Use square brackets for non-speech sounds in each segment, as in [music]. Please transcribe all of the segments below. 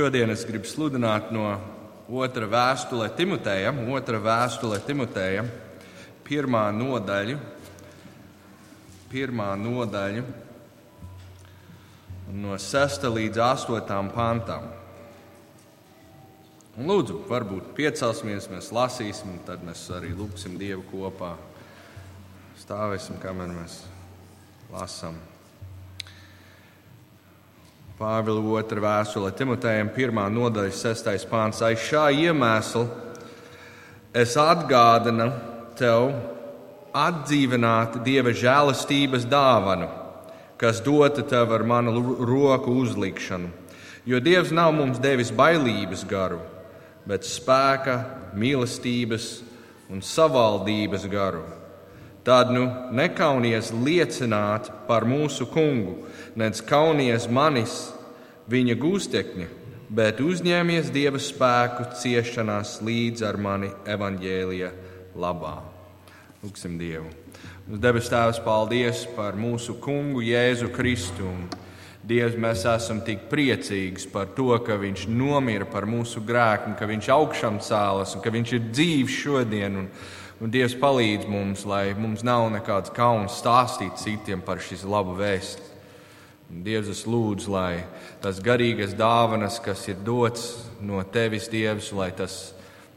Šodien es gribu sludināt no otra vēstule Timotejam, otra vēstule Timotejam, pirmā nodaļa, pirmā nodaļa no 6 līdz 8 pantam. Un lūdzu, varbūt piecelsimies, mēs lasīsim, tad mēs arī lūgsim Dievu kopā. Stāvēsim, kamēr mēs lasām. Pāvila otra vēstule Timotejam, pirmā nodaļa, sestais pāns. Aiz šā iemesla es atgādinu tev atdzīvināt Dieva žēlastības dāvanu, kas dota tev ar manu roku uzlikšanu. Jo Dievs nav mums devis bailības garu, bet spēka, mīlestības un savaldības garu. Tad nu nekaunies liecināt par mūsu kungu nec kaunies manis viņa gūstekņa, bet uzņēmies Dieva spēku ciešanās līdz ar mani evaņģēlija labā. Lūksim Dievu. Debes Tēvs, paldies par mūsu kungu Jēzu Kristu. Dievs, mēs esam tik priecīgi par to, ka Viņš nomira par mūsu grēku, ka Viņš augšām cēlas un ka Viņš ir dzīves šodien. Un, un Dievs palīdz mums, lai mums nav nekāds kauns stāstīt citiem par šīs labu vēstu. Dievs, es lūdzu, lai tas garīgais dāvanas, kas ir dots no tevis, Dievs, lai tas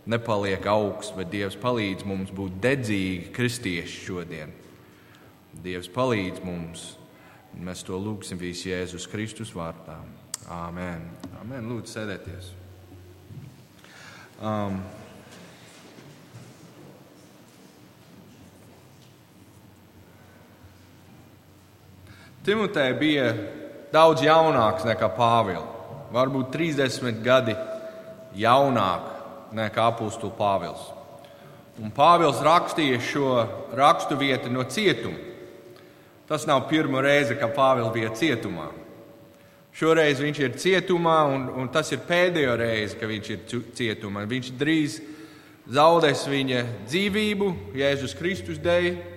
nepaliek augsts, bet Dievs palīdz mums būt dedzīgi kristieši šodien. Dievs palīdz mums, un mēs to lūgsim visu Jēzus Kristus vārtā. Āmen. Āmen. Lūdzu, sēdieties. Um, Timotei bija daudz jaunāks nekā Pāvils. Varbūt 30 gadi jaunāk nekā apakstu Pāvils. Un Pāvils rakstīja šo rakstu vietu no cietuma. Tas nav pirmā reize, kad Pāvils bija cietumā. Šoreiz viņš ir cietumā, un, un tas ir pēdējo reizi, kad viņš ir cietumā. Viņš drīz zaudēs viņa dzīvību Jēzus Kristus dēļ,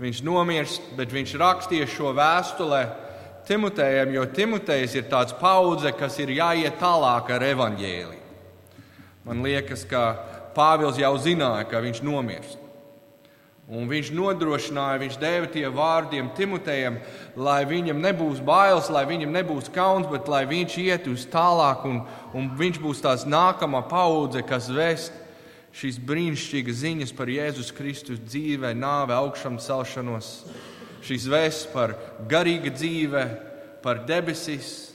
viņš nomirst, bet viņš rakstīja šo vēstulē Timotejam, jo Timotejs ir tāds paudze, kas ir jāiet tālāk ar evaņģēliju. Man liekas, ka Pāvils jau zināja, ka viņš nomirst. Un viņš nodrošināja, viņš deva tie vārdiem Timotejam, lai viņam nebūs bailes, lai viņam nebūs kauns, bet lai viņš iet uz tālāk un, un viņš būs tās nākamā paudze, kas vēst šīs brīnišķīgas ziņas par Jēzus Kristus dzīvē, nāve, augšām celšanos, šīs vēsts par garīgu dzīve, par debesīs,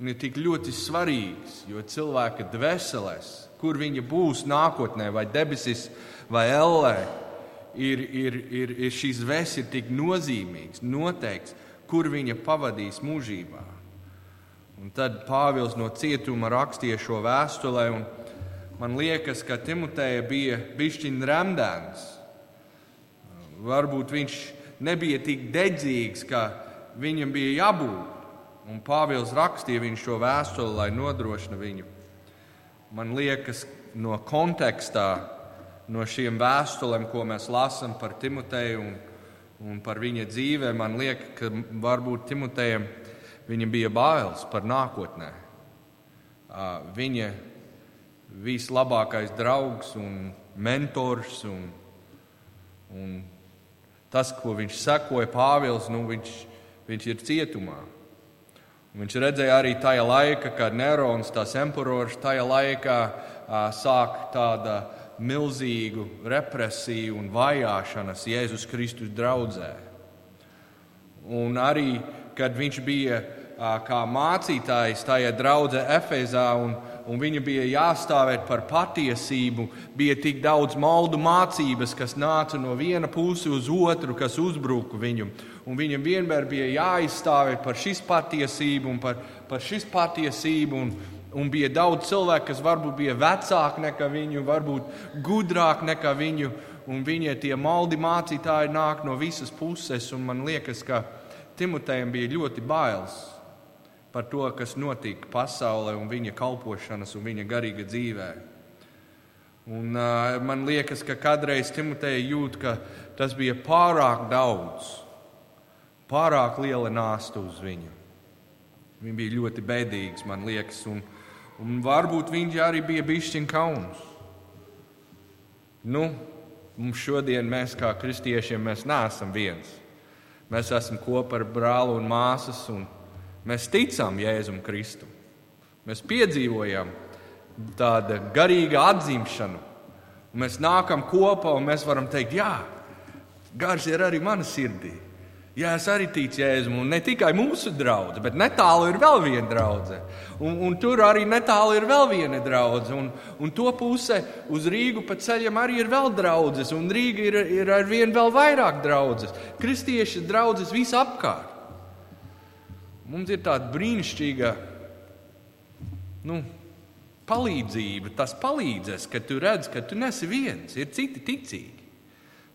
ir tik ļoti svarīgas, jo cilvēka dvēselēs, kur viņa būs nākotnē, vai debesīs, vai ellē, ir, ir, ir, ir šīs vēsts ir tik nozīmīgs, noteikts, kur viņa pavadīs mūžībā. Un tad Pāvils no cietuma rakstīja šo vēstulē, un Man liekas, ka Timoteja bija bišķiņš remdēns. Varbūt viņš nebija tik dedzīgs, kā viņam bija jābūt. Un Pāvils rakstīja viņu šo vēstuli, lai nodrošinātu viņu. Man liekas, no kontekstā, no šiem vēstulēm, ko mēs lasām par Timoteju un, un par viņa dzīvēm, man liekas, ka varbūt Timotejam bija bailes par nākotnē. Viņa vislabākais draugs un mentors. Un, un tas, ko viņš sekoja, Pāvils, nu, viņš, viņš ir cietumā. Un viņš redzēja arī tajā laikā, kad Nerons, tās emperors, tajā laikā sāk tāda milzīgu represiju un vajāšanas Jēzus Kristus draudzē. Un arī, kad viņš bija kā mācītājs tajā draudzē Efezā un, un viņa bija jāstāvēt par patiesību. Bija tik daudz maldu mācības, kas nāca no viena puses uz otru, kas uzbruka viņam. Un viņam vienmēr bija jāizstāvēt par šīs patiesību un par, par šīs patiesību. Un, un bija daudz cilvēku, kas varbūt bija vecāki nekā viņu, varbūt gudrāki nekā viņu. Un viņa tie maldi mācītāji nāk no visas puses. Man liekas, ka Timotejam bija ļoti bailes par to, kas notika pasaulē un viņa kalpošanas un viņa garīga dzīvē. Un, uh, man liekas, ka kādreiz Timoteja jūt, ka tas bija pārāk daudz, pārāk liela nāsta uz viņu. Viņa bija ļoti bēdīgs, man liekas. Un, Un varbūt viņš arī bija bišķiņ kauns. Nu, mums šodien, mēs kā kristiešiem, mēs neesam viens. Mēs esam kopā ar brāli un māsas, un mēs ticam Jēzum Kristum. Mēs piedzīvojam tādu garīgu atzimšanu. Mēs nākam kopā un mēs varam teikt, jā, gars ir arī mana sirdī. Jā, es arī ticu Jēzum, un ne tikai mūsu draugs, bet netālu ir vēl viena draudzene. Un, un tur arī netālu ir vēl viena draudzene. Un, un to pusē uz Rīgu pa ceļam arī ir vēl draudzes, un Rīga ir, ir ar vien vēl vairāk draudzes. Kristieši draudzes visapkārt. Mums ir tāda brīnišķīga nu, palīdzība. Tas palīdzēs, ka tu redz, ka tu nesi viens, ir citi ticīgi.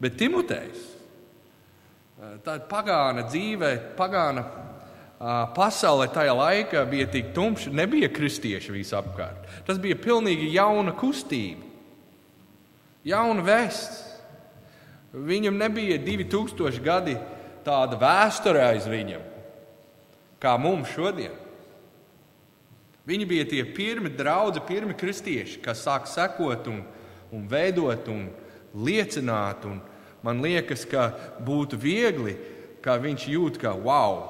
Bet Timotejs Tāda pagāna dzīve, pagāna pasaule tajā laikā bija tik tumša, nebija kristieši visapkārt. Tas bija pilnīgi jauna kustība, jauna vēsts. Viņam nebija 2000 gadi tāda vēsture aiz viņam, kā mums šodien. Viņi bija tie pirmie draugi, pirmie kristieši, kas sāk sekot un, un veidot un liecināt un Man liekas, ka būtu viegli, kā viņš jūt, ka wow,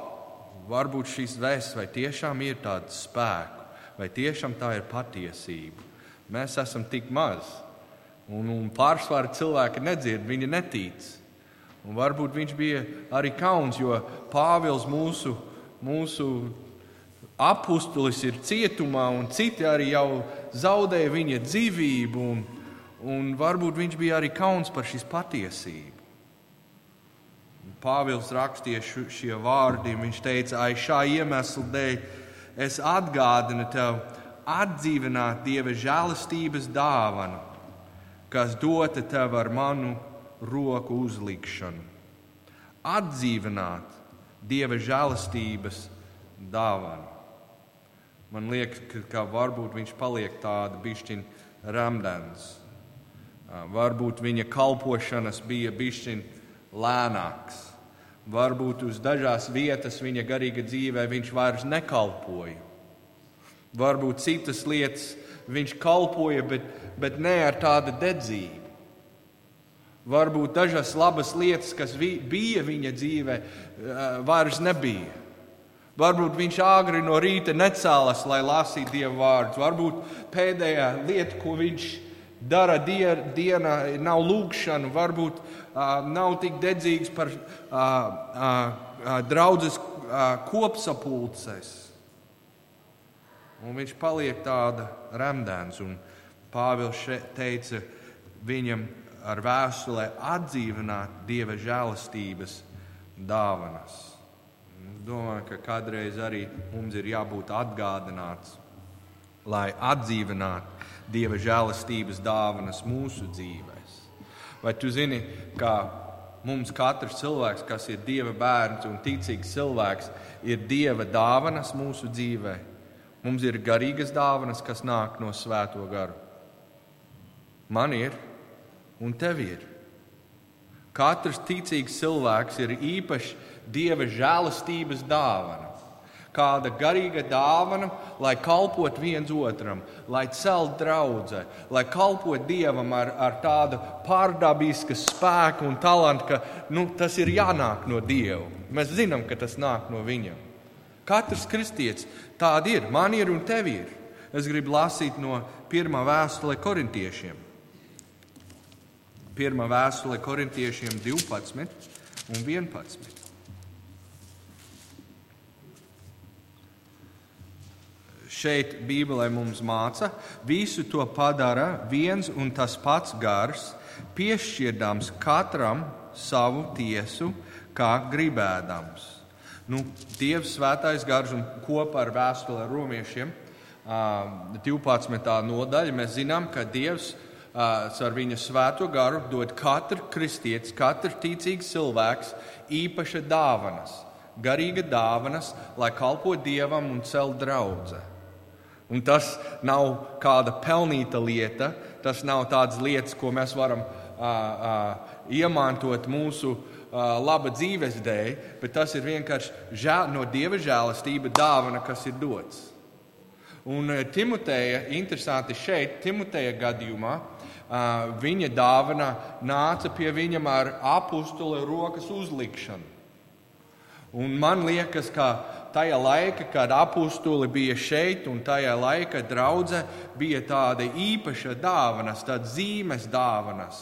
varbūt šīs vēsts vai tiešām ir tāds spēks, vai tiešām tā ir patiesība. Mēs esam tik maz, un, un pārsvarā cilvēki nedzird, viņi netic. Un varbūt viņš bija arī kauns, jo Pāvils mūsu, mūsu apustulis ir cietumā, un citi arī jau zaudēja viņa dzīvību. Un, un varbūt viņš bija arī kauns par šīs patiesību. Pāvils rakstīja šie vārdi, viņš teica, ai šā iemesla dēļ es atgādinu tev atdzīvināt Dieva žēlastības dāvanu, kas dota tev ar manu roku uzlikšanu. Atdzīvināt Dieva žēlastības dāvanu. Man liekas, ka, varbūt viņš paliek tāds bišķiņš ramdens Varbūt viņa kalpošanas bija bišķiņ lēnāks. Varbūt uz dažās vietas viņa garīga dzīvē viņš vairs nekalpoja. Varbūt citas lietas viņš kalpoja, bet, bet ne ar tādu dedzību. Varbūt dažas labas lietas, kas bija viņa dzīvē, vairs nebija. Varbūt viņš āgri no rīta necēlās, lai lasītu dievu vārdus. Varbūt pēdējā lieta, ko viņš dara dienā, nav lūgšana, varbūt uh, nav tik dedzīgs par uh, uh, draudzes uh, kopsapulces. Un viņš paliek tāda remdēns. Pāvils teica viņam ar vēstulē atdzīvināt dieva žēlastības dāvanas. Es domāju, ka kādreiz arī mums ir jābūt atgādināts, lai atdzīvinātu Dieva žēlastības dāvanas mūsu dzīvēs. Vai tu zini, ka mums katrs cilvēks, kas ir Dieva bērns un ticīgs cilvēks, ir Dieva dāvanas mūsu dzīvē? Mums ir garīgas dāvanas, kas nāk no Svēto garu. Man ir un tev ir. Katrs ticīgs cilvēks ir īpaši Dieva žēlastības dāvana kāda garīga dāvana, lai kalpot viens otram, lai celt draudzē, lai kalpot Dievam ar, ar tādu pārdabisku spēku un talantu, ka nu, tas ir jānāk no Dieva. Mēs zinām, ka tas nāk no Viņa. Katrs kristietis tāda ir, man ir un tev ir. Es gribu lasīt no pirmā vēstule korintiešiem. Pirmā vēstule korintiešiem 12 un 11. šeit Bībelē mums māca, visu to padara viens un tas pats gars, piešķirdams katram savu tiesu, kā gribēdams. Nu, Dievs svētais gars un kopā ar vēstuli romiešiem 12. nodaļa mēs zinām, ka Dievs ar viņa svēto garu dod katru kristietis, katru ticīgs cilvēks īpaša dāvanas, garīga dāvanas, lai kalpo Dievam un cel draudzē. Un tas nav kāda pelnīta lieta, tas nav tādas lietas, ko mēs varam uh, uh, iemantot mūsu uh, laba dzīves dēļ, bet tas ir vienkārši žēl, no dieva žēlastība dāvana, kas ir dots. Un Timoteja, interesanti šeit, Timoteja gadījumā, viņa dāvana nāca pie viņam ar apustula rokas uzlikšanu. Un man liekas, ka tajā laikā, kad apustuli bija šeit, un tajā laikā draudzē bija tāda īpaša dāvanas, tādas zīmes dāvanas,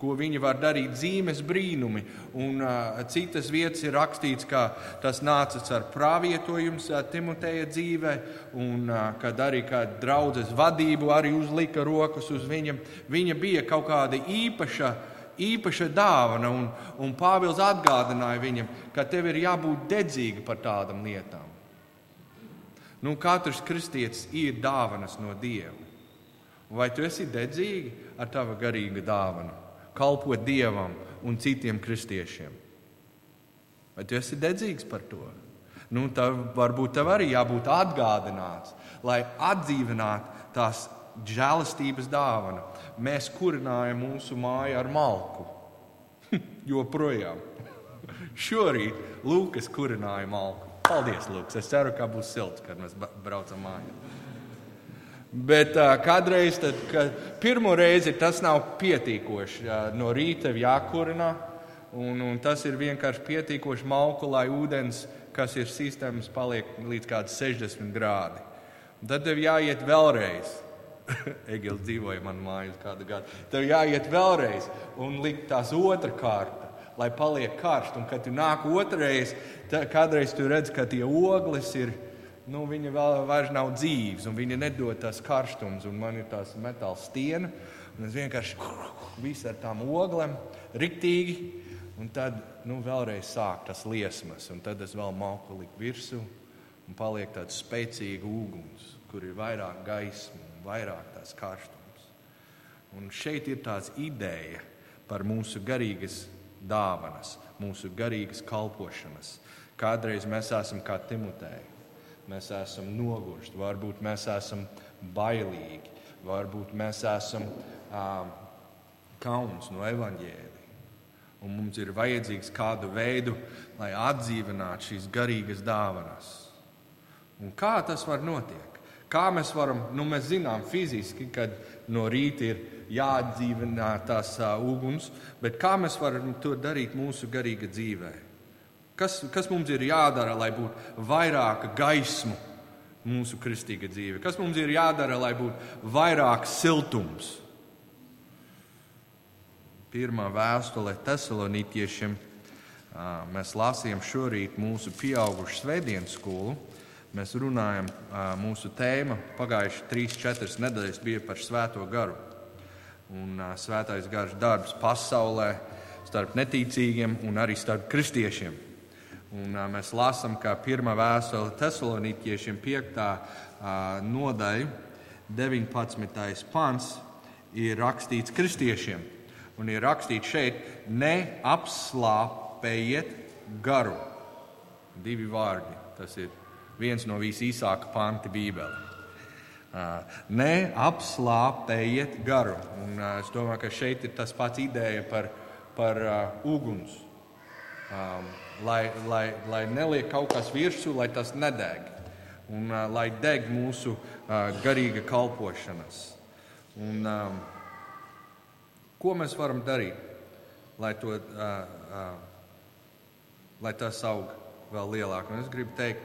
ko viņi var darīt, zīmes brīnumi. Un uh, citas vietas ir rakstīts, ka tas nācis ar pravietojumu Timoteja dzīvē, un uh, kad arī kā draudzes vadību arī uzlika rokas uz viņam. Viņa bija kaut kāda īpaša īpaša dāvana, un, un Pāvils atgādināja viņam, ka tev ir jābūt dedzīgam par tādām lietām. Nu, katrs kristietis ir dāvanas no Dieva. Vai tu esi dedzīgi ar tavu garīgu dāvanu, kalpot Dievam un citiem kristiešiem? Vai tu esi dedzīgs par to? Nu, tad varbūt tev arī jābūt atgādināts, lai atdzīvinātu tās žēlastības dāvana mēs kurinājam mūsu māju ar malku. [laughs] Joprojām. Šorīt Lūkas kurināja malku. Paldies, Lūks. Es ceru, ka būs silts, kad mēs braucam mājā. Bet uh, kādreiz, tad, kad pirmo reizi tas nav pietiekoši. Uh, no rīta jākurina, un, un tas ir vienkārši pietiekoši malku, lai ūdens, kas ir sistēmas, paliek līdz kādam 60 grādi. Tad tev jāiet vēlreiz. [laughs] Egils dzīvoja manā mājā kādu gadu. Tev jāiet vēlreiz un likt tās otra kārta, lai paliek karsts. Un, kad tu nāk otrreiz, tad kādreiz tu redz, ka tie ogles ir. Nu, viņa vēl vairs nav dzīves, un viņa nedod tās karstums. Man ir tās metāla stiena, un es vienkārši visu ar tām oglēm, riktīgi. Un tad nu, vēlreiz sāk tas liesmas, un tad es vēl malku liku virsū, un paliek tāds spēcīgs uguns, kur ir vairāk gaismas vairāk tās karstums. Un šeit ir tāds ideja par mūsu garīgas dāvanas, mūsu garīgas kalpošanas. Kādreiz mēs esam kā Timotēji, mēs esam noguruši, varbūt mēs esam bailīgi, varbūt mēs esam um, kauns no evaņģēlī. Un mums ir vajadzīgs kādu veidu, lai atdzīvinātu šīs garīgas dāvanas. Un kā tas var notikt? Kā mēs varam, nu mēs zinām fiziski, kad no rīta ir jāatdzīvinā tās uh, uguns, bet kā mēs varam to darīt mūsu garīga dzīvē? Kas, kas mums ir jādara, lai būtu vairāk gaismu mūsu kristīga dzīve? Kas mums ir jādara, lai būtu vairāk siltums? Pirmā vēstule Thessaloniķiešiem. Mēs lasījām šorīt mūsu pieaugušu svētdienas skolu. Mēs runājam, mūsu tēma pagājušas trīs, četras nedēļas bija par svēto garu. Un svētais gars darbs pasaulē starp neticīgiem un arī starp kristiešiem. Un, mēs lasām, ka pirmā vēstule Thessaloniķiešiem 5. nodaļa, 19. pants, ir rakstīts kristiešiem. Un ir rakstīts šeit, neapslāpējiet garu. Divi vārdi. Tas ir viens no visīsākā panti Bībelē. Neapslāpējiet garu. Un es domāju, ka šeit ir tas pats ideja par, par uh, uguns. Um, lai, lai, lai neliek kaut kas virsū, lai tas nedeg. Un uh, lai deg mūsu uh, garīga kalpošanas. Un, um, ko mēs varam darīt, lai, to, uh, uh, lai tas aug vēl lielāk? Un es gribu teikt,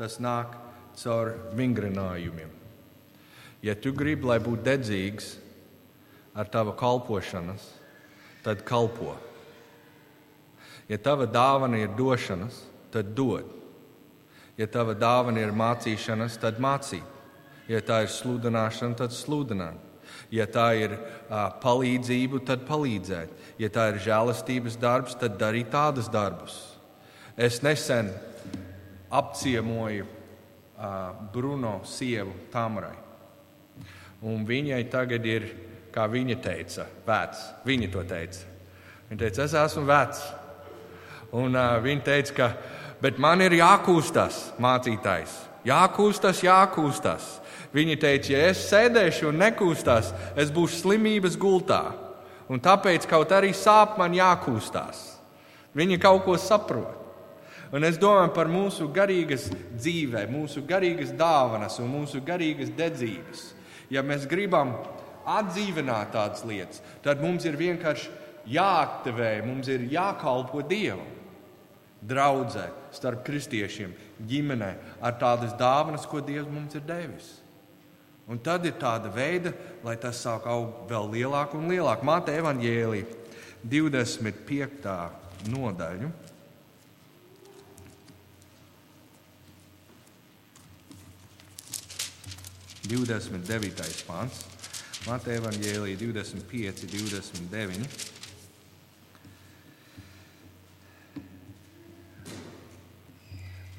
tas nāk caur vingrinājumiem. Ja tu gribi, lai būtu dedzīgs ar tavu kalpošanas, tad kalpo. Ja tava dāvana ir došanas, tad dod. Ja tava dāvana ir mācīšanas, tad mācīt. Ja tā ir sludināšana, tad sludināt. Ja tā ir uh, palīdzība, tad palīdzēt. Ja tā ir žēlastības darbs, tad darīt tādus darbus. Es nesen apciemoju uh, Bruno sievu Tamrai. Un viņai tagad ir, kā viņa teica, vecs. Viņa to teica. Viņa teica, es esmu vecs. Un uh, viņa teica, ka, bet man ir jākūstas, mācītājs. Jākūstas, jākūstas. Viņa teica, ja es sēdēšu un nekūstos, es būšu slimības gultā. Un tāpēc kaut arī sāp man jākūstās. Viņa kaut ko saprot. Un es domāju par mūsu garīgas dzīvē, mūsu garīgas dāvanas un mūsu garīgas dedzības. Ja mēs gribam atdzīvināt tādas lietas, tad mums ir vienkārši jāaktivē, mums ir jākalpo Dievam. Draudzē, starp kristiešiem, ģimenē, ar tādas dāvanas, ko Dievs mums ir devis. Un tad ir tāda veida, lai tas sāk augt vēl lielāk un lielāk. Māte evaņģēlī 25. nodaļu. 29. pāns, Mateja Vāģēlī 25, 29.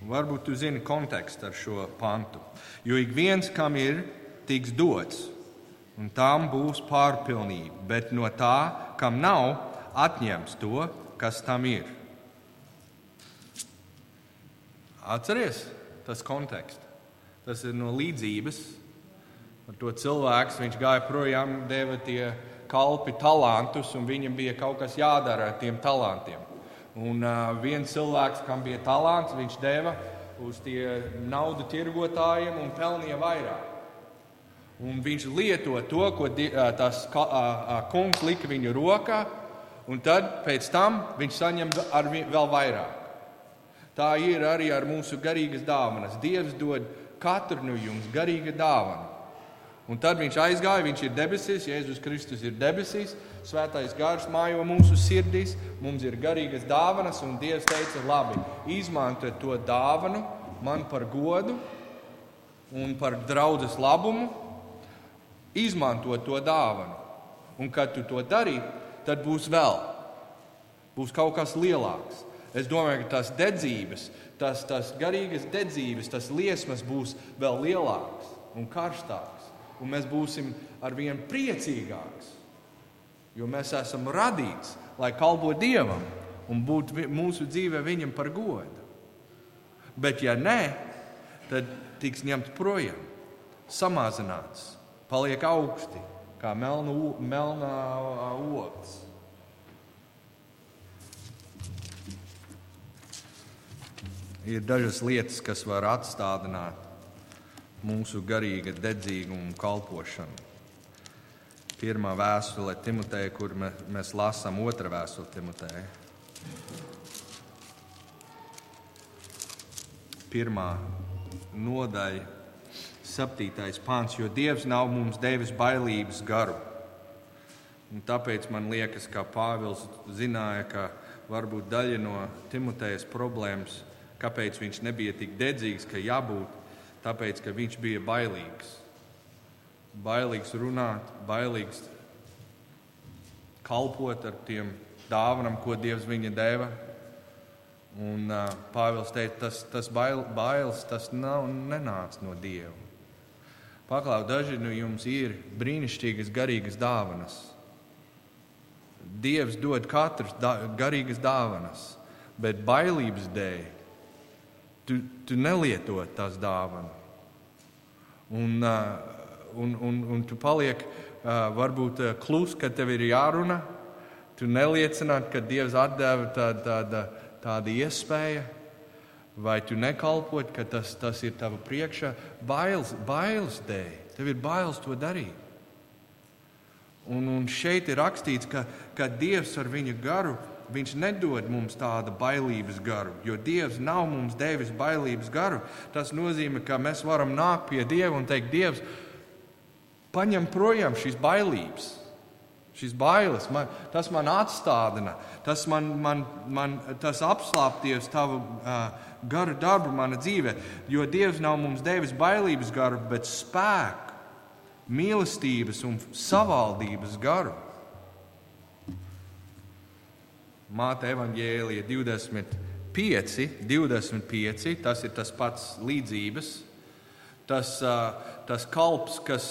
Varbūt tu zini kontekstu ar šo pantu. Jo ik viens, kam ir, tiks dots, un tam būs pārpilnība, bet no tā, kam nav, atņems to, kas tam ir. Atceries tas konteksts. Tas ir no līdzības Ar to cilvēks viņš gāja projām, deva tie kalpi talantus, un viņam bija kaut kas jādara ar tiem talantiem. Un uh, viens cilvēks, kam bija talants, viņš deva uz tiem naudu tirgotājiem un pelnīja vairāk. Un viņš lieto to, ko tas kungs lika viņa rokā, un tad pēc tam viņš saņem vēl vairāk. Tā ir arī ar mūsu garīgas dāvanas. Dievs dod katru no jums garīga dāvana. Un tad viņš aizgāja, viņš ir debesīs, Jēzus Kristus ir debesīs, Svētais Gars mājo mūsu sirdīs, mums ir garīgas dāvanas, un Dievs teica, labi, izmantojiet to dāvanu man par godu un par draudzes labumu, izmantot to dāvanu. Un kad tu to dari, tad būs vēl, būs kaut kas lielāks. Es domāju, ka tās dedzības, tas, tas garīgas dedzības, tas liesmas būs vēl lielāks un karstāks un mēs būsim ar vien priecīgāks. Jo mēs esam radīts, lai kalpotu Dievam un būtu mūsu dzīve viņam par godu. Bet, ja nē, tad tiks ņemts projām, samazināts, paliek augsti, kā melnu, melnā ogas. Ir dažas lietas, kas var atstādināt mūsu garīga dedzīguma un kalpošana. Pirmā vēstule Timotei, kur mēs lasām otru vēstuli Timotei. Pirmā nodaļa, septītais pāns, jo Dievs nav mums devis bailības garu. Un tāpēc man liekas, ka Pāvils zināja, ka varbūt daļa no Timotejas problēmas, kāpēc viņš nebija tik dedzīgs, ka jābūt tāpēc, ka viņš bija bailīgs. Bailīgs runāt, bailīgs kalpot ar tiem dāvanam, ko Dievs viņa deva. Un uh, Pāvils teica, tas, tas bail, bailes tas nav nenāc no Dieva. Paklau, daži no jums ir brīnišķīgas garīgas dāvanas. Dievs dod katru da, garīgas dāvanas, bet bailības dēļ tu, tu nelieto tās dāvanas. Un, un, un, un tu paliek varbūt klus, kad tev ir jārunā. Tu neliecināt, ka Dievs atdeva tādu, tādu, tādu iespēju, vai tu nekalpot, ka tas, tas ir tava priekšā. Bailes, bailes dēļ. Tev ir bailes to darīt. Un, un šeit ir rakstīts, ka, ka Dievs ar viņa garu Viņš nedod mums tādu bailības garu, jo Dievs nav mums devis bailības garu. Tas nozīmē, ka mēs varam nākt pie Dieva un teikt, Dievs, paņem projām šīs bailības. Šīs bailes, man, tas man atstādina, tas, man, man, man, tas apslāpties tavu uh, garu darbu manā dzīvē. Jo Dievs nav mums devis bailības garu, bet spēku, mīlestības un savaldības garu. Māte evaņģēlija 25, 25, tas ir tas pats līdzības. Tas, tas kalps, kas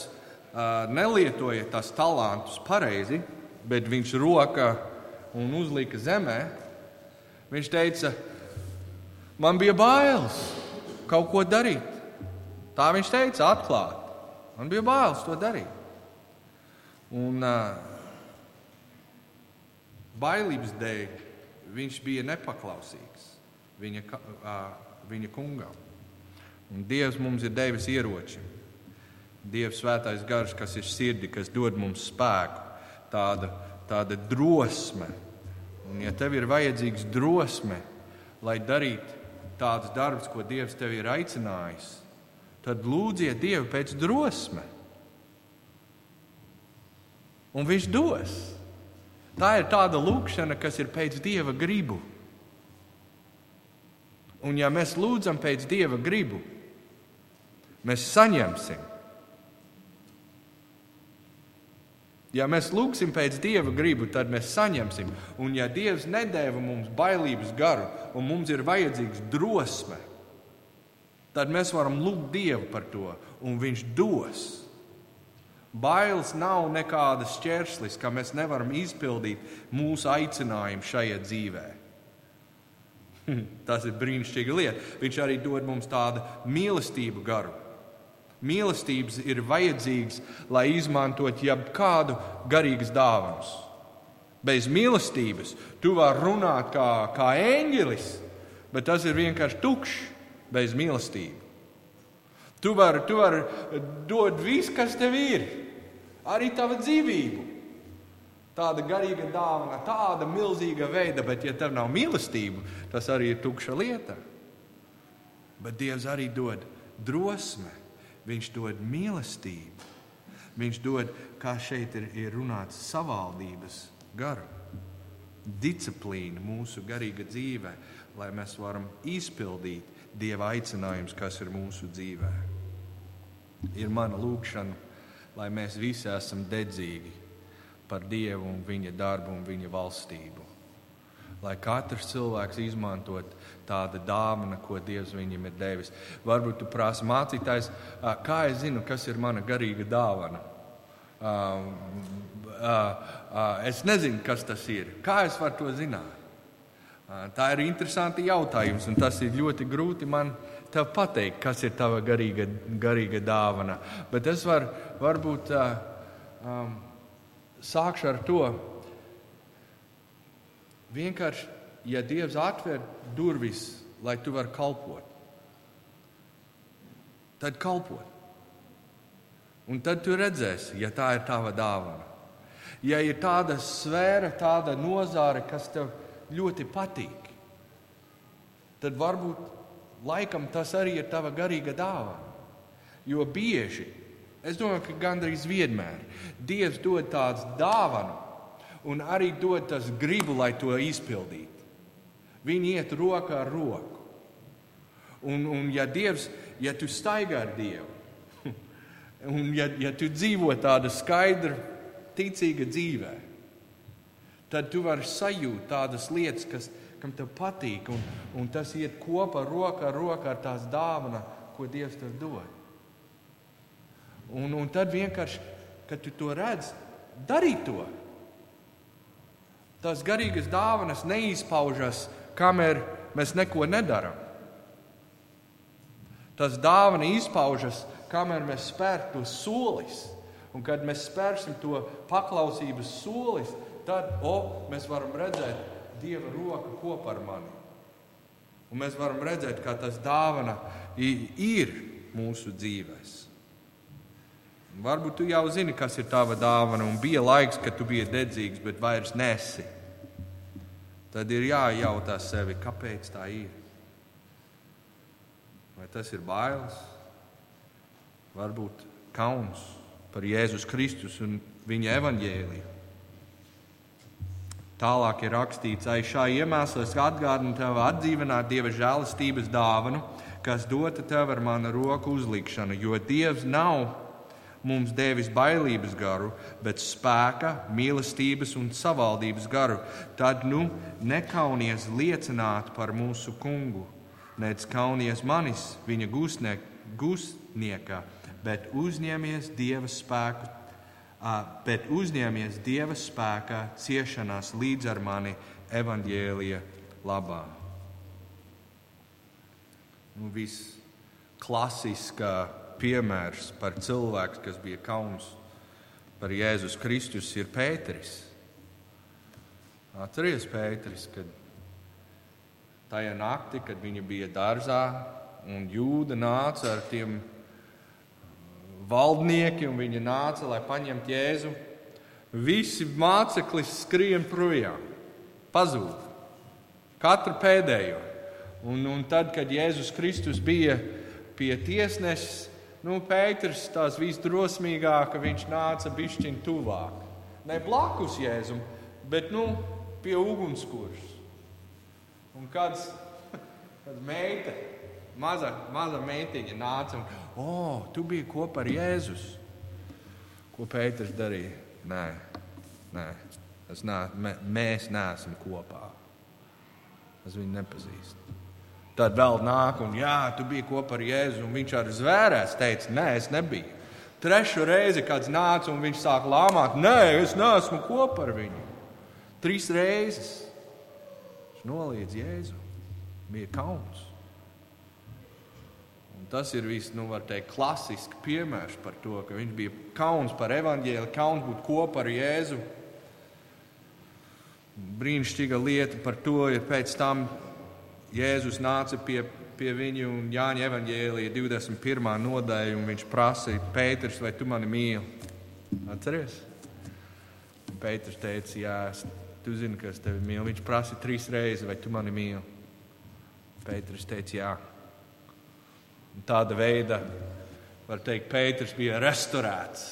nelietoja tās talantus pareizi, bet viņš roka un uzlika zemē, viņš teica, man bija bailes kaut ko darīt. Tā viņš teica, atklāti. Man bija bailes to darīt. Un, uh, Bailības dēļ viņš bija nepaklausīgs. viņa, viņa kungam. Un Dievs mums ir devis ieroči. Dievs svētais gars, kas ir sirdi, kas dod mums spēku, tāda, tāda drosme. Un, ja tev ir vajadzīgs drosme, lai darītu tādus darbus, ko Dievs tev ir aicinājis, tad lūdziet Dievu pēc drosme. Un Viņš dos. Tā ir tāda lūkšana, kas ir pēc Dieva gribu. Un ja mēs lūdzam pēc Dieva gribu, mēs saņemsim. Ja mēs lūgsim pēc Dieva gribu, tad mēs saņemsim. Un ja Dievs nedēva mums bailības garu, un mums ir vajadzīgs drosme, tad mēs varam lūgt Dievu par to, un Viņš dos. Bailes nav nekādas šķērslis, ka mēs nevaram izpildīt mūsu aicinājumu šajā dzīvē. [laughs] Tas ir brīnišķīga lieta. Viņš arī dod mums tādu mīlestību garu. Mīlestības ir vajadzīgs, lai izmantotu jebkādu garīgas dāvanas. Bez mīlestības tu vari runāt kā, kā eņģelis, bet tas ir vienkārši tukšs bez mīlestības. Tu vari var dot visu, kas tev ir, arī tavu dzīvību. Tāda garīga dāvana, tāda milzīga veida, bet, ja tev nav mīlestība, tas arī ir tukša lieta. Bet Dievs arī dod drosmi Viņš dod mīlestību. Viņš dod, kā šeit ir, ir runāts, savaldības garu, disciplīnu mūsu garīga dzīvē, lai mēs varam izpildīt Dieva aicinājumus, kas ir mūsu dzīvē. Ir mana lūkšana, lai mēs visi esam dedzīgi par Dievu un Viņa darbu un Viņa valstību. Lai katrs cilvēks izmantot tāda dāvana, ko Dievs viņam ir devis. Varbūt tu prasa mācītājs, kā es zinu, kas ir mana garīga dāvana. Es nezinu, kas tas ir. Kā es varu to zināt? Tā ir interesanti jautājums, un tas ir ļoti grūti man pateikt, kas ir tava garīga, garīga dāvana. Bet es varu varbūt um, sākšu ar to. Vienkārši ja Dievs atver durvis, lai tu varētu kalpot, tad kalpot. Un tad tu redzēsi, ja tā ir tava dāvana. Ja ir tāda sfēra, tāda nozare, kas tev ļoti patīk, tad varbūt laikam tas arī ir tava garīga dāvana. Jo bieži, es domāju, ka gandrīz vienmēr Dievs dod tādu dāvanu un arī dod tas gribu, lai to izpildītu. Viņi iet rokā ar roku. Un, un ja Dievs, ja tu staigā ar Dievu, [laughs] un ja, ja tu dzīvo tādu skaidru, ticīgu dzīvē, tad tu vari sajūt tādas lietas, kas, kam tev patīk, un, un tas iet kopā rokā ar roku ar tās dāvana, ko Dievs tev dod. Un, un tad vienkārši, kad tu to redz, dari to. Tās garīgas dāvanas neizpaužas kamēr mēs neko nedarām. Tas dāvana izpaužas, kamēr mēs spērsim to solis. Un kad mēs spērsim to paklausības solis, tad o, mēs varam redzēt Dieva roku kopā ar mani. Un mēs varam redzēt, kā tas dāvana ir mūsu dzīvēm. Varbūt tu jau zini, kas ir tava dāvana, un bija laiks, kad tu biji dedzīgs, bet vairs nesi tad ir jājautā sevi, kāpēc tā ir. Vai tas ir bailes, varbūt kauns par Jēzus Kristus un viņa evaņģēliju. Tālāk ir rakstīts, aiz šā iemesla es atgādinu tev atdzīvināt Dieva žēlastības dāvanu, kas dota tev ar mana roku uzlikšanu, jo Dievs nav mums devis bailības garu, bet spēka, mīlestības un savaldības garu, tad nu nekaunies liecināt par mūsu kungu, nec kaunies manis, viņa gusnieka, bet uzņemies Dieva spēku. Bet uzņēmies Dieva spēka ciešanās līdz ar mani evaņģēlīja labā. Nu, viss klasiskā piemērs par cilvēku, kas bija kauns par Jēzus Kristus, ir Pēteris. Atcerieties, Pēteris, kad tajā naktī, kad viņa bija dārzā, un jūda nāca ar tiem valdnieki, un viņa nāca, lai paņemtu Jēzu. Visi mācekļi skrien projām, pazūd. Katru pēdējo. Un, un tad, kad Jēzus Kristus bija pie tiesneša, nu, Pēters tās visdrosmīgāk, viņš nāca bišķiņ tuvāk. Ne blakus Jēzum, bet nu, pie ugunskurs. Un kāds, [laughs] kāds meita, maza, maza meitiņa nāca un, oh, tu biji kopā ar Jēzus. Ko Pēters darīja? Nē, nē, tas nā, mē, mēs neesam kopā. Es viņu nepazīstu. Tad vēl nāk, un jā, tu biji kopā ar Jēzu, un viņš ar zvērēs teica, nē, es nebiju. Trešo reizi kāds nāca un viņš sāk lāmāt, nē, es neesmu kopā ar viņu. Trīs reizes viņš noliedz Jēzu. Bija kauns. Tas ir viss, nu, var teikt, klasisks piemērs par to, ka viņš bija kauns par evaņģēli, kauns būt kopā ar Jēzu. Brīnišķīga lieta par to ir pēc tam Jēzus nāca pie, pie viņu un Jāņa evaņģēlīja 21. nodaļa, un viņš prasīja, Pēters, vai tu mani mīli? Atceries? Pēters teica, jā, tu zini, ka es tevi mīlu. Viņš prasīja trīs reizes, vai tu mani mīli? Pēters teica, jā. Tāda veida, var teikt, Pēters bija restorēts.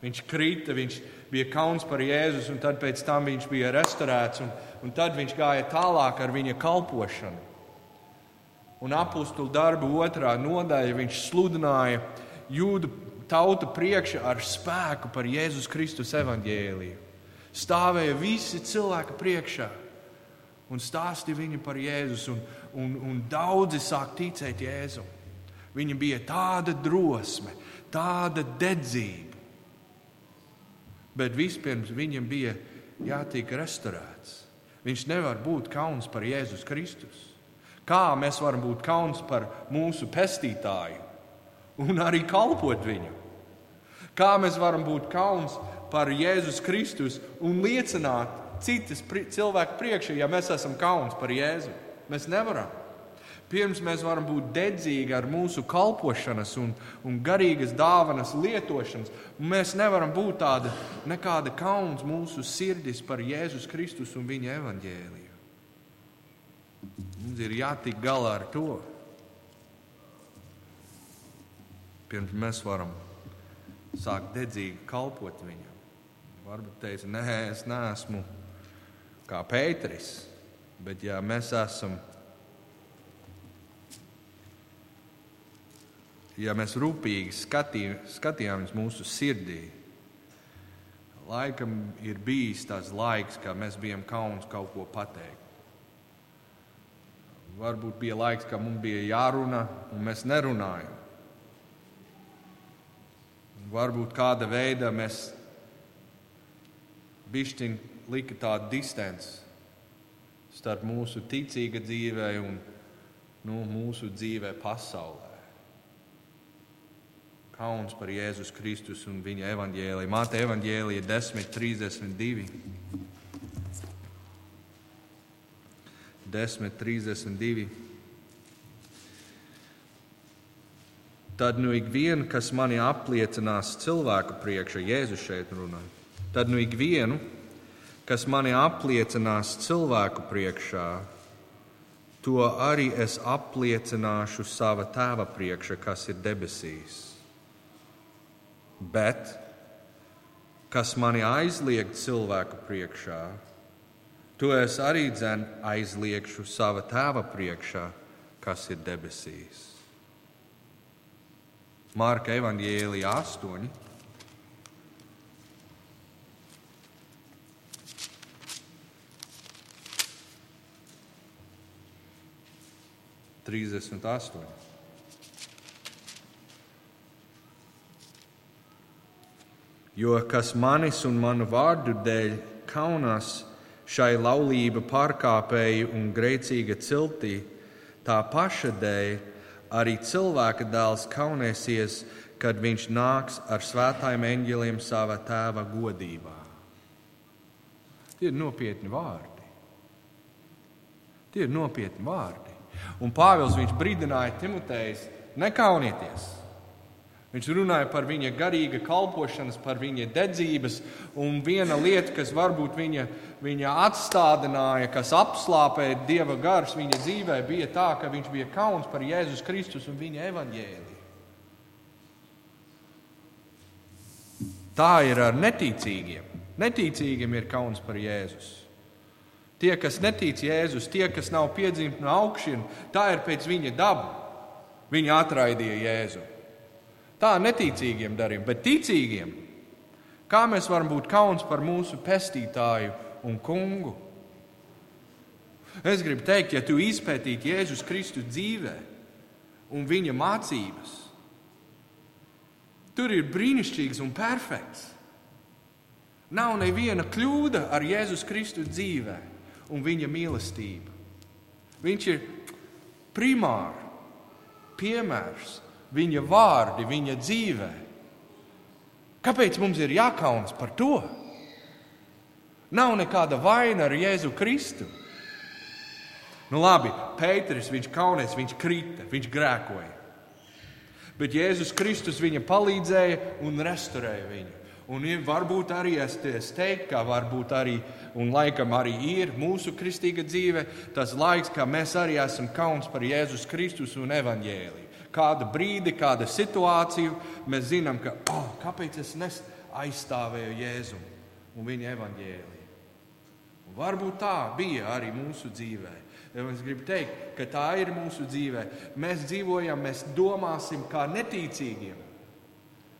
Viņš krita, viņš bija kauns par Jēzus, un tad pēc tam viņš bija restorēts, un, un tad viņš gāja tālāk ar viņa kalpošanu. Un apakstu darbu otrā nodaļa viņš sludināja jūdu tautu priekšā ar spēku par Jēzus Kristus evaņģēliju. Stāvēja visi cilvēki priekšā un stāstīja viņu par Jēzus, un, un, un daudzi sāk ticēt Jēzum. Viņa bija tāda drosme, tāda dedzība bet vispirms viņam bija jātiek restorēts. Viņš nevar būt kauns par Jēzus Kristus. Kā mēs varam būt kauns par mūsu pestītāju un arī kalpot viņu? Kā mēs varam būt kauns par Jēzus Kristus un liecināt citas cilvēku priekšā, ja mēs esam kauns par Jēzu? Mēs nevaram. Pirms mēs varam būt dedzīgi ar mūsu kalpošanas un, un garīgas dāvanas lietošanas, mēs nevaram būt tāda nekāda kauns mūsu sirdis par Jēzus Kristus un viņa evaņģēliju. Mums ir jātik galā ar to. Pirms mēs varam sākt dedzīgi kalpot viņam. Varbūt teica, nē, es neesmu kā Pēteris, bet ja mēs esam ja mēs rūpīgi skatī, skatījāmies mūsu sirdī, laikam ir bijis tāds laiks, kad mēs bijām kauns kaut ko pateikt. Varbūt bija laiks, kad mums bija jārunā, un mēs nerunājam. Varbūt kāda veida mēs bišķiņ lika tādu distanci starp mūsu ticīga dzīvē un nu, mūsu dzīvē pasaulē kauns par Jēzus Kristus un viņa evaņģēliju. Māte evaņģēlija 10.32. 10.32. Tad nu ikvienu, kas mani apliecinās cilvēku priekšā, Jēzus šeit runā, tad nu ikvienu, kas mani apliecinās cilvēku priekšā, to arī es apliecināšu sava tēva priekšā, kas ir debesīs bet kas mani aizliegt cilvēku priekšā, to es arī dzen aizliegšu sava tēva priekšā, kas ir debesīs. Mārka Evanģēlija 8. Trīsdesmit astoņi. Jo kas manis un manu vārdu dēļ kaunās šai laulība pārkāpēju un grēcīga ciltī, tā paša dēļ arī cilvēka dēls kaunēsies, kad viņš nāks ar svētājiem eņģeļiem savā tēva godībā. Tie ir nopietni vārdi. Tie ir nopietni vārdi. Un Pāvils viņš brīdināja Timotejs, nekaunieties. Viņš runāja par viņa garīga kalpošanas, par viņa dedzības, un viena lieta, kas varbūt viņa, viņa atstādināja, kas apslāpēja dieva gars viņa dzīvē, bija tā, ka viņš bija kauns par Jēzus Kristus un viņa evaņģēliju. Tā ir ar neticīgiem. Neticīgiem ir kauns par Jēzus. Tie, kas netic Jēzus, tie, kas nav piedzimti no augšiem, tā ir pēc viņa daba. Viņi atraidīja Jēzu. Tā neticīgiem darījumi, bet ticīgiem. Kā mēs varam būt kauns par mūsu pestītāju un kungu? Es gribu teikt, ja tu izpētītu Jēzus Kristus dzīvē un viņa mācības, tur ir brīnišķīgs un perfekts. Nav neviena kļūda ar Jēzus Kristus dzīvēm un viņa mīlestība. Viņš ir primāri piemērs, viņa vārdi, viņa dzīvē. Kāpēc mums ir jākaunas par to? Nav nekāda vaina ar Jēzu Kristu. Nu, labi, Pēters, viņš kaunēs, viņš krita, viņš grēkoja. Bet Jēzus Kristus viņa palīdzēja un restorēja viņu. Un varbūt arī es teiktu, ka varbūt arī, un laikam arī ir mūsu kristīga dzīve, tas laiks, kad mēs arī esam kauns par Jēzus Kristus un evaņģēliju. Kādu brīdi, kādu situāciju mēs zinām, ka, oh, kāpēc es aizstāvēju Jēzu un viņa evaņģēliju. Un varbūt tā bija arī mūsu dzīvē. Es gribu teikt, ka tā ir mūsu dzīvē. Mēs dzīvojam, mēs domāsim kā neticīgiem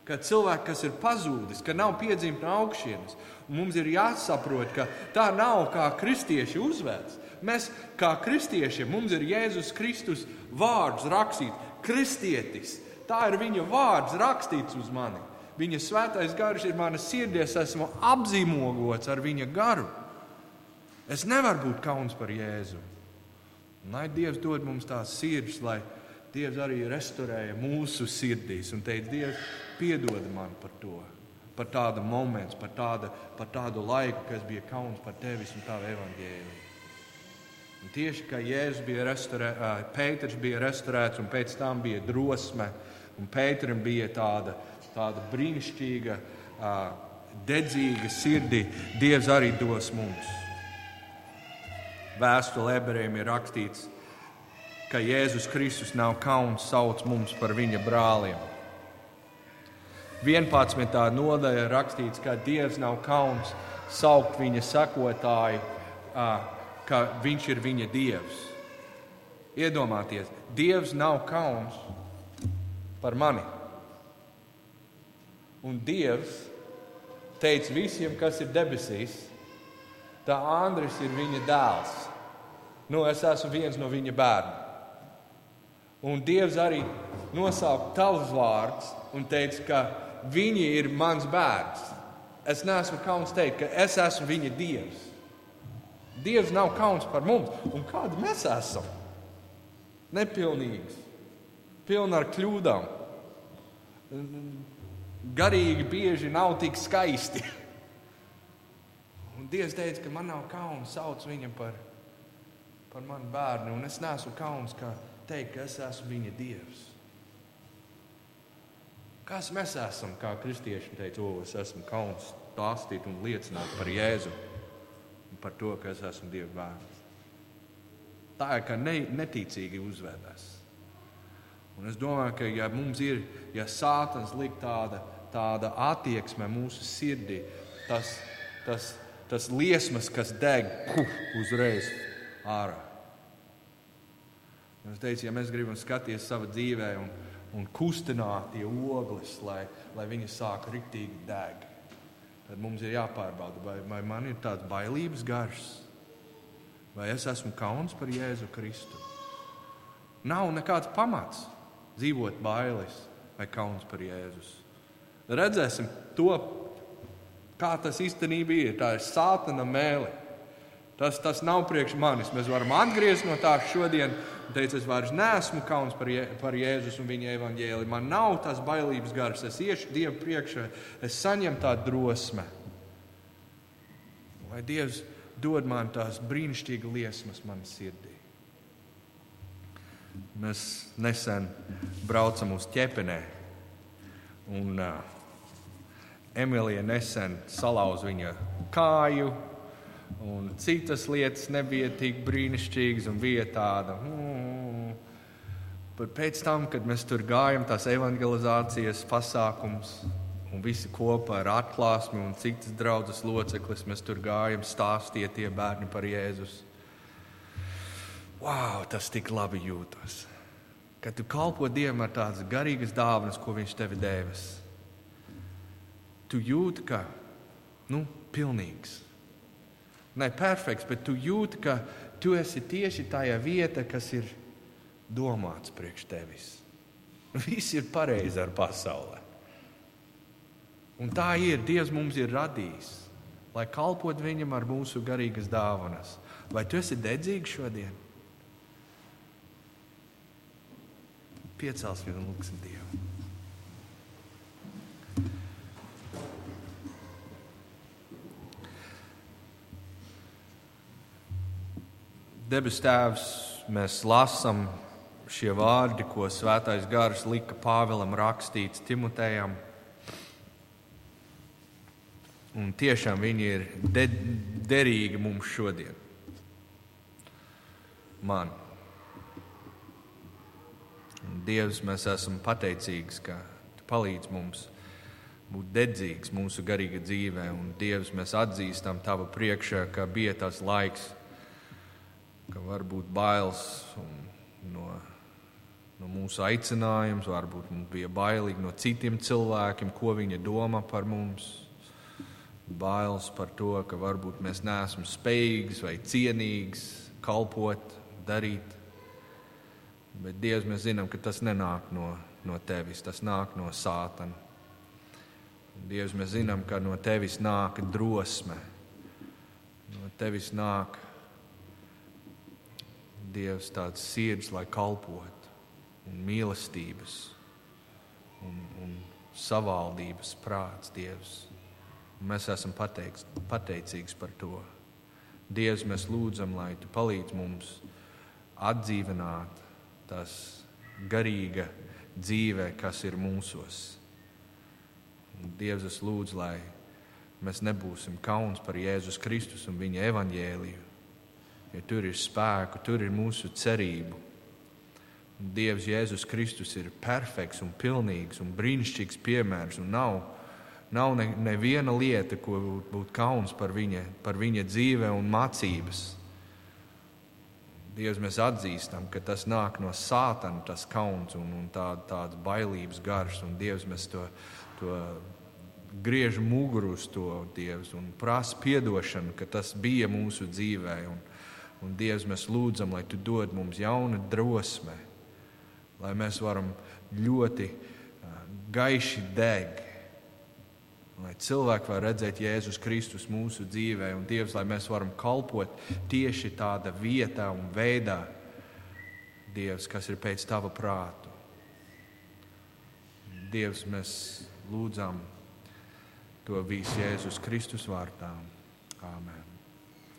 ka cilvēki, kas ir pazudis, ka nav piedzimti no augšienes, mums ir jāsaprot, ka tā nav kā kristieši uzvedas. Mēs, kā kristieši, mums ir Jēzus Kristus vārds rakstīts, kristietis. Tā ir viņa vārds rakstīts uz mani. Viņa svētais gars ir manas sirdies, esmu apzīmogots ar viņa garu. Es nevaru būt kauns par Jēzu. Un, lai Dievs dod mums tās sirds, lai Dievs arī restorēja mūsu sirdīs un teica, Dievs, piedod man par to, par tādu momentu, par, tāda, par tādu laiku, kas bija kauns par tevis un tavu evaņģēliju. Un tieši kā Jēzus bija restorēts, Pēters bija restorēts, un pēc tam bija drosme, un Pēteram bija tāda, tāda brīnišķīga, dedzīga sirdi, Dievs arī dos mums. Vēstulē ebrejiem ir rakstīts, ka Jēzus Kristus nav kauns sauc mums par viņa brāliem. 11. nodaļā rakstīts, ka Dievs nav kauns saukt viņa sekotāju, ka viņš ir viņa dievs. Iedomājieties, Dievs nav kauns par mani. Un Dievs teica visiem, kas ir debesīs, tā Andris ir viņa dēls. Nu, es esmu viens no viņa bērniem. Un Dievs arī nosauca tavus vārdus un teica, ka viņi ir mans bērns. Es neesmu kauns teikt, ka es esmu viņa dievs. Dievs nav kauns par mums. Un kādi mēs esam? Nepilnīgs, pilni ar kļūdām. Garīgi bieži nav tik skaisti. Un Dievs teica, ka man nav kauns sauc viņam par, par manu bērnu. Un es neesmu kauns, kā teikt, ka es esmu viņa dievs. Kas mēs esam, kā kristieši teica, o, es esmu kauns stāstīt un liecināt par Jēzu un par to, ka es esmu Dieva bērns. Tā ir kā ne, neticīgi uzvedās. Un es domāju, ka ja mums ir, ja sātans liek tāda, tāda attieksme mūsu sirdī, tas, tas, tas liesmas, kas deg huh, uzreiz ārā. Un es teicu, ja mēs gribam skatīties savā dzīvē un, un kustināt tie ogles, lai, lai viņi sāk riktīgi deg. Tad mums ir jāpārbauda, vai, vai man ir tāds bailības gars, vai es esmu kauns par Jēzu Kristu. Nav nekāds pamats dzīvot bailes vai kauns par Jēzus. Redzēsim to, kā tas īstenībā ir. Tā ir sātana mēlīte. Tas, tas nav priekš manis. Mēs varam atgriezties no tā šodien teikt, es vairs neesmu kauns par, Je, par Jēzus un viņa evaņģēliju. Man nav tās bailības garas. Es iešu Dievu priekšā, es saņemu tādu drosmi. Lai Dievs dod man tās brīnišķīgas liesmas manā sirdī. Mēs nesen braucam uz ķepenē. Un, uh, Emīlija nesen salauza viņa kāju, un citas lietas nebija tik brīnišķīgas, un bija tāda. Mm, bet pēc tam, kad mēs tur gājām, tās evangelizācijas pasākums, un visi kopā ar atklāsmi un citas draudzes loceklis, mēs tur gājām, stāstīja tie bērni par Jēzus. Wow, tas tik labi jūtas! Kad tu kalpo Dievam ar tādas garīgas dāvanas, ko Viņš tev devis, tu jūti, ka nu, pilnīgs. Ne perfekts, bet tu jūti, ka tu esi tieši tajā vietā, kas ir domāts priekš tevis. Viss ir pareizi ar pasaulē. Un tā ir. Dievs mums ir radījis, lai kalpot viņam ar mūsu garīgas dāvanas. Vai tu esi dedzīgs šodien? Piecelsim un lūgsim Dievu. Debes Tēvs, mēs lasām šie vārdi, ko Svētais Gars lika Pāvēlam rakstīts Timotejam. Un tiešām viņi ir de derīgi mums šodien. Man. Dievs, mēs esam pateicīgi, ka Tu palīdz mums būt dedzīgs mūsu garīga dzīvē. Un Dievs, mēs atzīstam Tavu priekšā, ka bija tas laiks, ka var būt bailes no, no mūsu aicinājums, varbūt mums bija bailīgi no citiem cilvēkiem, ko viņi domā par mums. Bailes par to, ka varbūt mēs neesam spējīgi vai cienīgi kalpot, darīt. Bet Dievs, mēs zinām, ka tas nenāk no, no tevis, tas nāk no sātana. Dievs, mēs zinām, ka no tevis nāk drosme, no tevis nāk Dievs tāds sirds, lai kalpotu, un mīlestības, un, un savaldības prāts, Dievs. Un mēs esam pateiks, pateicīgi par to. Dievs, mēs lūdzam, lai Tu palīdz mums atdzīvināt tās garīga dzīve, kas ir mūsos. Dievs, es lūdzu, lai mēs nebūsim kauns par Jēzus Kristus un viņa evaņģēliju, jo tur ir spēku, tur ir mūsu cerība. Dievs Jēzus Kristus ir perfekts un pilnīgs un brīnišķīgs piemērs. Nav, nav neviena ne lieta, ko būtu kauns par viņa, par viņa dzīve un mācības. Dievs, mēs atzīstam, ka tas nāk no sātana, tas kauns un, un tā, tāds bailības gars. Un Dievs, mēs to, to griežam muguru uz to Dievs un prasa atdošanu, ka tas bija mūsu dzīvē. Un, un Dievs, mēs lūdzam, lai Tu dod mums jaunu drosmi, lai mēs varam ļoti gaiši degt lai cilvēki var redzēt Jēzus Kristus mūsu dzīvē, un Dievs, lai mēs varam kalpot tieši tāda vietā un veidā, Dievs, kas ir pēc tava prātu. Dievs, mēs lūdzam to visu Jēzus Kristus vārtā. Āmen.